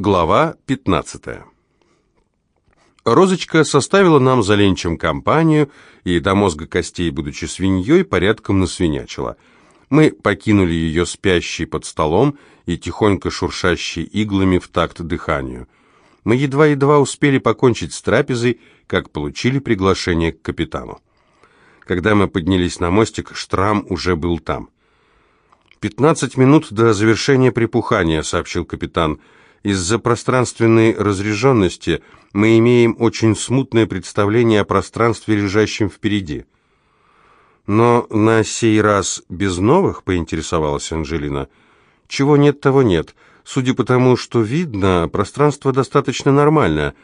Глава 15. Розочка составила нам за ленчем компанию и до мозга костей, будучи свиньей, порядком насвинячила. Мы покинули ее спящей под столом и тихонько шуршащей иглами в такт дыханию. Мы едва-едва успели покончить с трапезой, как получили приглашение к капитану. Когда мы поднялись на мостик, Штрам уже был там. «Пятнадцать минут до завершения припухания», — сообщил капитан, — из-за пространственной разряженности мы имеем очень смутное представление о пространстве, лежащем впереди. Но на сей раз без новых, поинтересовалась Анжелина. Чего нет, того нет. Судя по тому, что видно, пространство достаточно нормальное.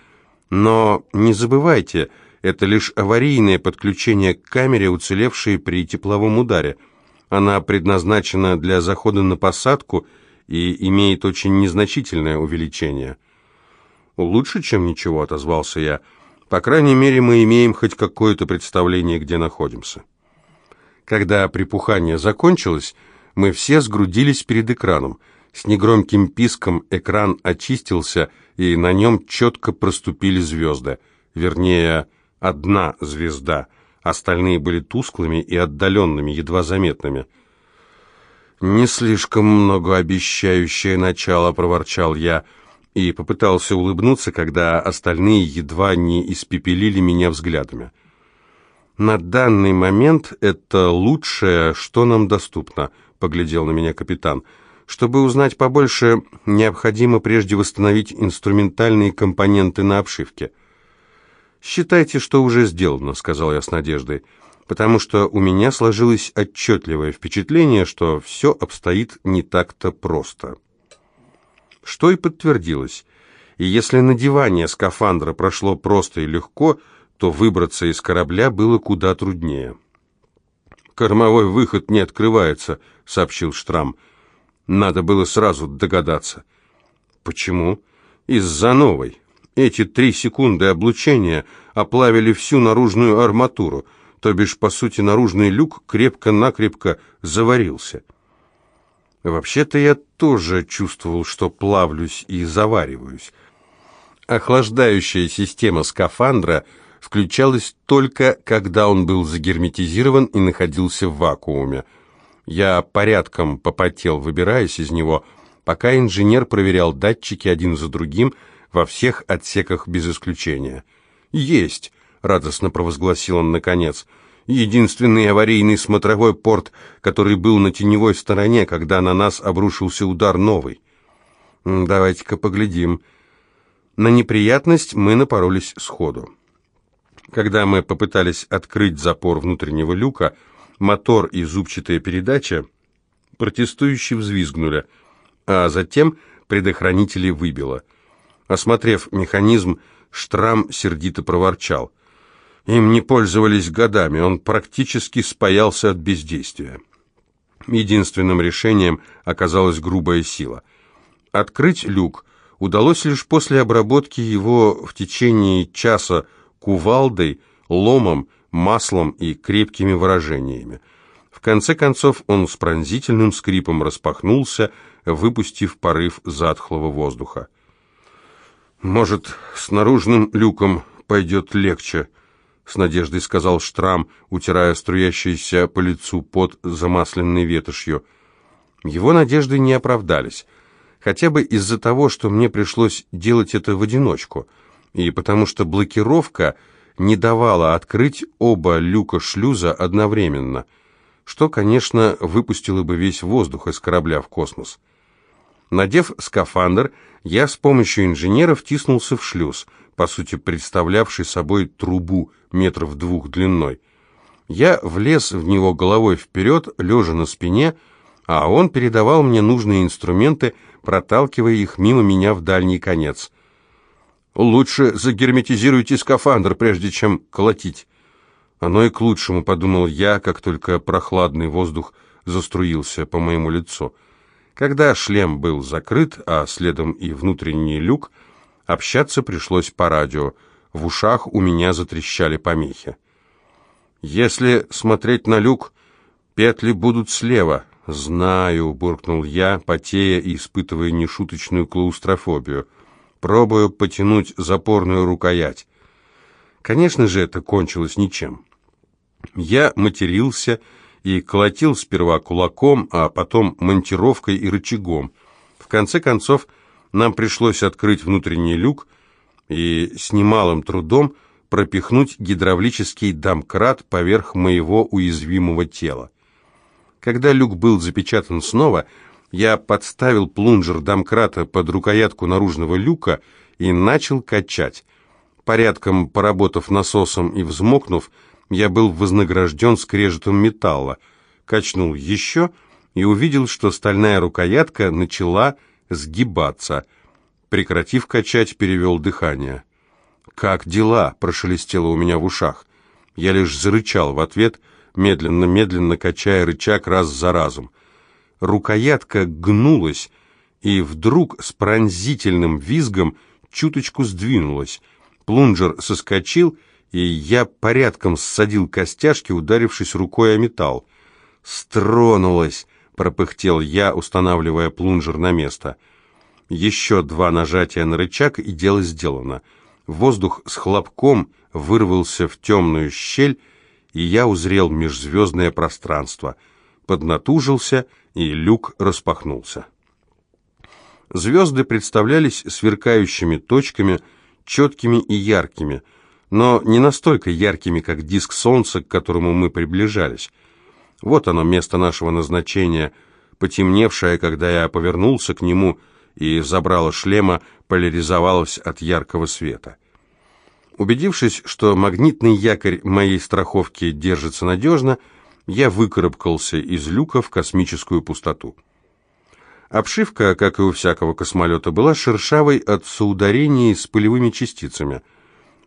Но не забывайте, это лишь аварийное подключение к камере, уцелевшей при тепловом ударе. Она предназначена для захода на посадку – и имеет очень незначительное увеличение. «Лучше, чем ничего», — отозвался я. «По крайней мере, мы имеем хоть какое-то представление, где находимся». Когда припухание закончилось, мы все сгрудились перед экраном. С негромким писком экран очистился, и на нем четко проступили звезды. Вернее, одна звезда. Остальные были тусклыми и отдаленными, едва заметными. «Не слишком многообещающее начало», — проворчал я, и попытался улыбнуться, когда остальные едва не испепелили меня взглядами. «На данный момент это лучшее, что нам доступно», — поглядел на меня капитан. «Чтобы узнать побольше, необходимо прежде восстановить инструментальные компоненты на обшивке». «Считайте, что уже сделано», — сказал я с надеждой потому что у меня сложилось отчетливое впечатление, что все обстоит не так-то просто. Что и подтвердилось. И если надевание скафандра прошло просто и легко, то выбраться из корабля было куда труднее. «Кормовой выход не открывается», — сообщил Штрам. «Надо было сразу догадаться». «Почему?» «Из-за новой. Эти три секунды облучения оплавили всю наружную арматуру» то бишь, по сути, наружный люк крепко-накрепко заварился. Вообще-то я тоже чувствовал, что плавлюсь и завариваюсь. Охлаждающая система скафандра включалась только, когда он был загерметизирован и находился в вакууме. Я порядком попотел, выбираясь из него, пока инженер проверял датчики один за другим во всех отсеках без исключения. «Есть!» Радостно провозгласил он наконец. Единственный аварийный смотровой порт, который был на теневой стороне, когда на нас обрушился удар новый. Давайте-ка поглядим. На неприятность мы напоролись сходу. Когда мы попытались открыть запор внутреннего люка, мотор и зубчатая передача протестующие взвизгнули, а затем предохранители выбило. Осмотрев механизм, Штрам сердито проворчал — им не пользовались годами, он практически спаялся от бездействия. Единственным решением оказалась грубая сила. Открыть люк удалось лишь после обработки его в течение часа кувалдой, ломом, маслом и крепкими выражениями. В конце концов он с пронзительным скрипом распахнулся, выпустив порыв затхлого воздуха. «Может, с наружным люком пойдет легче», — с надеждой сказал Штрам, утирая струящийся по лицу под замасленной ветошью. Его надежды не оправдались, хотя бы из-за того, что мне пришлось делать это в одиночку, и потому что блокировка не давала открыть оба люка шлюза одновременно, что, конечно, выпустило бы весь воздух из корабля в космос. Надев скафандр, я с помощью инженера втиснулся в шлюз — по сути представлявший собой трубу метров двух длиной. Я влез в него головой вперед, лежа на спине, а он передавал мне нужные инструменты, проталкивая их мимо меня в дальний конец. «Лучше загерметизируйте скафандр, прежде чем колотить». «Оно и к лучшему», — подумал я, как только прохладный воздух заструился по моему лицу. Когда шлем был закрыт, а следом и внутренний люк — Общаться пришлось по радио. В ушах у меня затрещали помехи. «Если смотреть на люк, петли будут слева». «Знаю», — буркнул я, потея и испытывая нешуточную клаустрофобию. пробуя потянуть запорную рукоять. Конечно же, это кончилось ничем. Я матерился и колотил сперва кулаком, а потом монтировкой и рычагом. В конце концов, нам пришлось открыть внутренний люк и с немалым трудом пропихнуть гидравлический домкрат поверх моего уязвимого тела. Когда люк был запечатан снова, я подставил плунжер домкрата под рукоятку наружного люка и начал качать. Порядком поработав насосом и взмокнув, я был вознагражден скрежетом металла, качнул еще и увидел, что стальная рукоятка начала сгибаться. Прекратив качать, перевел дыхание. «Как дела?» — прошелестело у меня в ушах. Я лишь зарычал в ответ, медленно-медленно качая рычаг раз за разом. Рукоятка гнулась, и вдруг с пронзительным визгом чуточку сдвинулась. Плунжер соскочил, и я порядком ссадил костяшки, ударившись рукой о металл. «Стронулась!» — пропыхтел я, устанавливая плунжер на место. Еще два нажатия на рычаг, и дело сделано. Воздух с хлопком вырвался в темную щель, и я узрел межзвездное пространство. Поднатужился, и люк распахнулся. Звезды представлялись сверкающими точками, четкими и яркими, но не настолько яркими, как диск Солнца, к которому мы приближались. Вот оно, место нашего назначения, потемневшее, когда я повернулся к нему, и забрало шлема поляризовалось от яркого света. Убедившись, что магнитный якорь моей страховки держится надежно, я выкарабкался из люка в космическую пустоту. Обшивка, как и у всякого космолета, была шершавой от соударений с пылевыми частицами.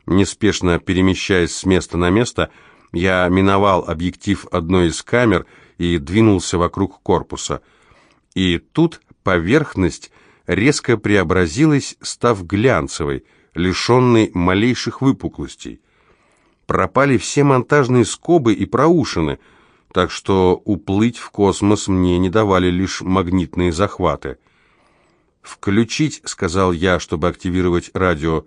Неспешно перемещаясь с места на место, я миновал объектив одной из камер и двинулся вокруг корпуса. И тут поверхность резко преобразилась, став глянцевой, лишенной малейших выпуклостей. Пропали все монтажные скобы и проушины — так что уплыть в космос мне не давали лишь магнитные захваты. «Включить», — сказал я, чтобы активировать радио.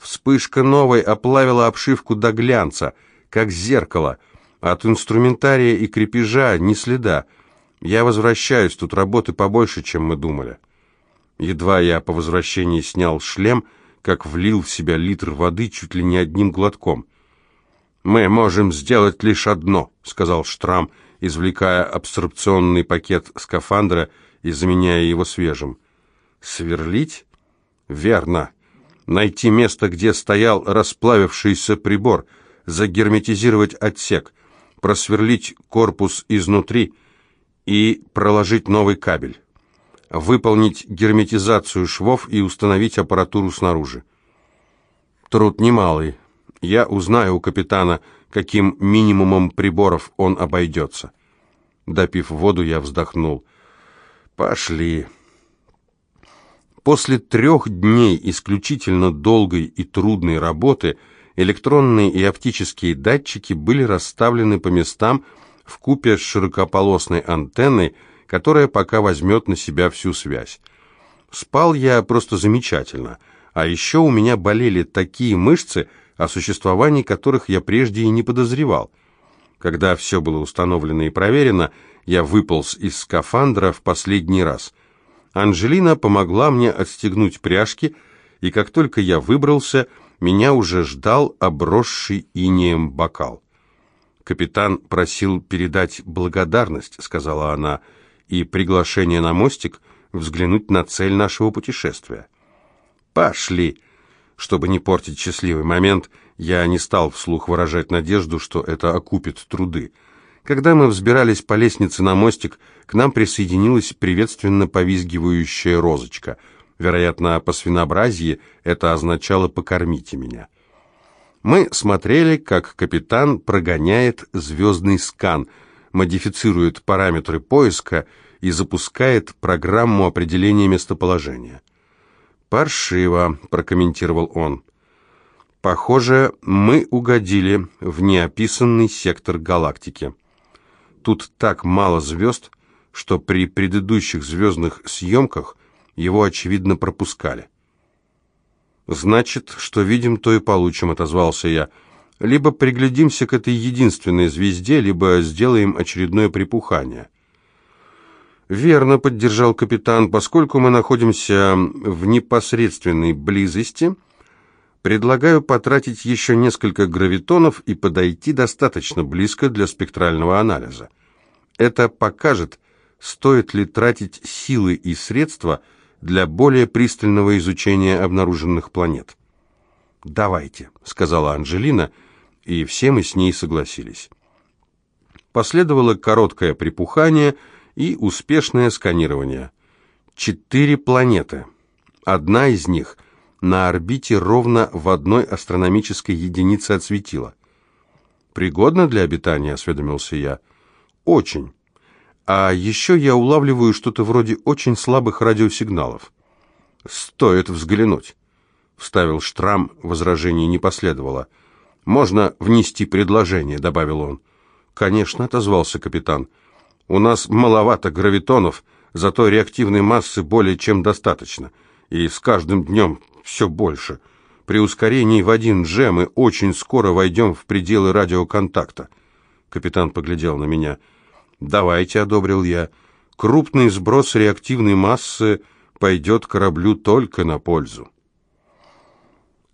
Вспышка новой оплавила обшивку до глянца, как зеркало. От инструментария и крепежа ни следа. Я возвращаюсь, тут работы побольше, чем мы думали. Едва я по возвращении снял шлем, как влил в себя литр воды чуть ли не одним глотком. «Мы можем сделать лишь одно», — сказал Штрам, извлекая абсорбционный пакет скафандра и заменяя его свежим. «Сверлить?» «Верно. Найти место, где стоял расплавившийся прибор, загерметизировать отсек, просверлить корпус изнутри и проложить новый кабель, выполнить герметизацию швов и установить аппаратуру снаружи. Труд немалый, я узнаю у капитана, каким минимумом приборов он обойдется. Допив воду, я вздохнул. Пошли. После трех дней исключительно долгой и трудной работы электронные и оптические датчики были расставлены по местам в купе с широкополосной антенной, которая пока возьмет на себя всю связь. Спал я просто замечательно, а еще у меня болели такие мышцы, о существовании которых я прежде и не подозревал. Когда все было установлено и проверено, я выполз из скафандра в последний раз. Анжелина помогла мне отстегнуть пряжки, и как только я выбрался, меня уже ждал обросший инеем бокал. «Капитан просил передать благодарность», — сказала она, — «и приглашение на мостик взглянуть на цель нашего путешествия». «Пошли!» Чтобы не портить счастливый момент, я не стал вслух выражать надежду, что это окупит труды. Когда мы взбирались по лестнице на мостик, к нам присоединилась приветственно повизгивающая розочка. Вероятно, по свинообразии это означало «покормите меня». Мы смотрели, как капитан прогоняет звездный скан, модифицирует параметры поиска и запускает программу определения местоположения. «Паршиво», — прокомментировал он. «Похоже, мы угодили в неописанный сектор галактики. Тут так мало звезд, что при предыдущих звездных съемках его, очевидно, пропускали». «Значит, что видим, то и получим», — отозвался я. «Либо приглядимся к этой единственной звезде, либо сделаем очередное припухание». «Верно», — поддержал капитан, — «поскольку мы находимся в непосредственной близости, предлагаю потратить еще несколько гравитонов и подойти достаточно близко для спектрального анализа. Это покажет, стоит ли тратить силы и средства для более пристального изучения обнаруженных планет». «Давайте», — сказала Анжелина, и все мы с ней согласились. Последовало короткое припухание — и успешное сканирование. Четыре планеты. Одна из них на орбите ровно в одной астрономической единице от светила. «Пригодно для обитания?» — осведомился я. «Очень. А еще я улавливаю что-то вроде очень слабых радиосигналов». «Стоит взглянуть», — вставил Штрам, возражений не последовало. «Можно внести предложение», — добавил он. «Конечно», — отозвался капитан. У нас маловато гравитонов, зато реактивной массы более чем достаточно. И с каждым днем все больше. При ускорении в один G мы очень скоро войдем в пределы радиоконтакта. Капитан поглядел на меня. «Давайте», — одобрил я. «Крупный сброс реактивной массы пойдет кораблю только на пользу».